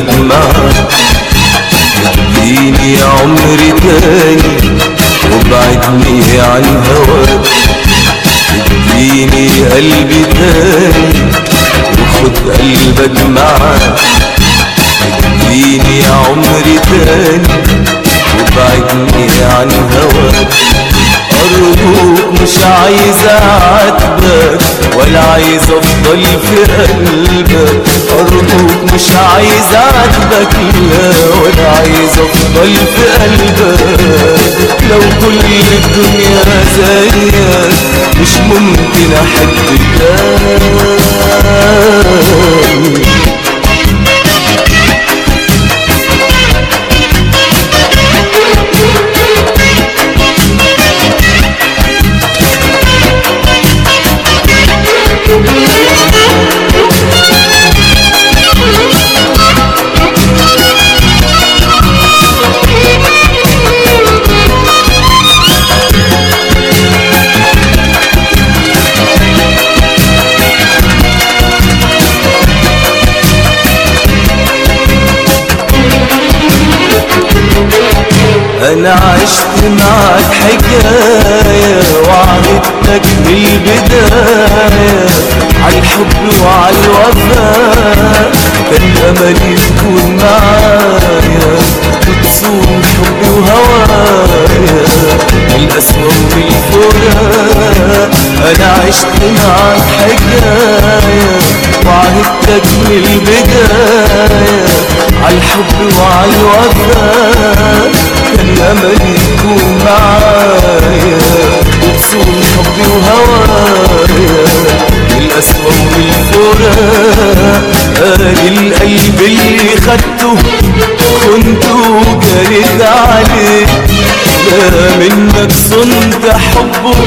كانت معاك اديني يا عمري تاني وابعدني عن هواك اديني قلبي تاني وخد قلبك معاك. اديني يا عمري تاني وابعدني عن هواك أرجوك مش عايز أعاتبك ولا عايز أفضل في قلبك. أرجوك مش عايز أعاتبك لا ولا عايز أفضل في قلبك. لو كل الدنيا زيك مش ممكن أحب أنا عشت معك حكاية وعدتك بالبداية عالحب وعالوفاء كان أملي تكون معايا وتصون حبي وهوايا. الاسوأ بالفراق أنا عشت معك حكاية وعدتك من البداية عالحب وعالوفاء املي تكون معايا وتصون حبي وهوايا الاسوأ والفراق ادي القلب اللي خدته كنت جريت عليه لا منك صنت حبه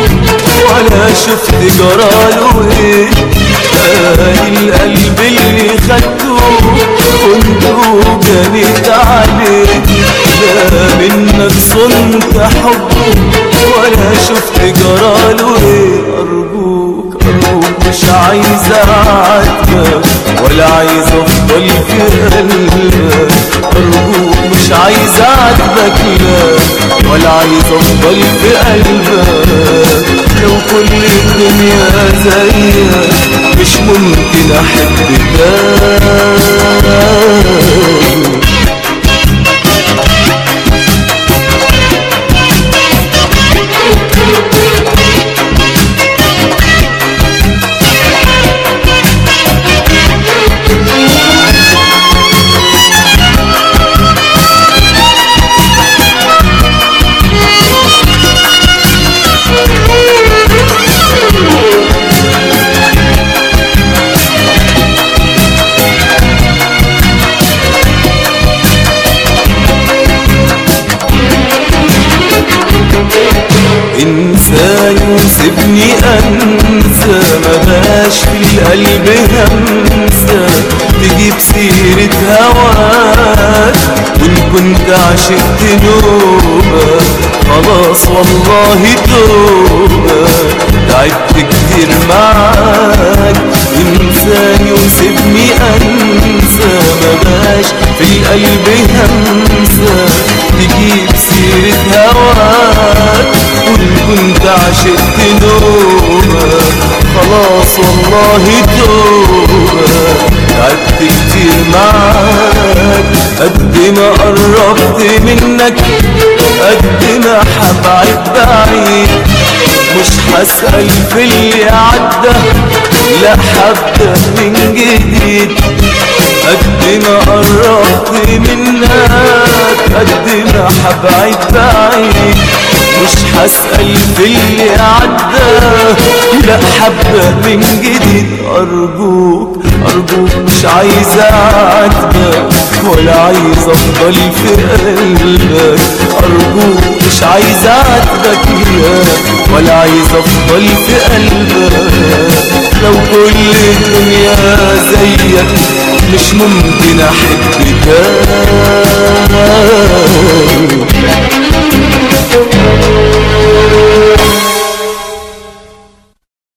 ولا شفت جراله إيه صنت حبه ولا شفت جراله إيه أرجوك أرجوك مش عايز اعاتبك ولا عايز أفضل في قلبك أرجوك مش عايز اعاتبك لا. ولا عايز أفضل في قلبك. لو كل الدنيا زيك مش ممكن احب تاني القلب همسة تجيب سيرة هواك. وإن كنت عشقت نوبة خلاص والله توبة. تعبت كتير معاك انساني وسيبني انسى ما باش في القلب همسة تجيب سيرة هواك. وإن كنت عشقت نوبة خلاص والله توبة تعبت كتير معاك. قد ما قربت منك قد ما حبعد بعيد. مش هسأل في اللي عدى لا حبة من جديد. قد ما قربت منك قد ما حبعد بعيد. مش هسأل في اللي عدى. لا حبة من جديد. أرجوك أرجوك مش عايز أعاتبك ولا عايز أفضل في قلبك. أرجوك مش عايز أعاتبك ولا عايز أفضل في قلبك. لو كل الدنيا زيك مش ممكن أحب تاني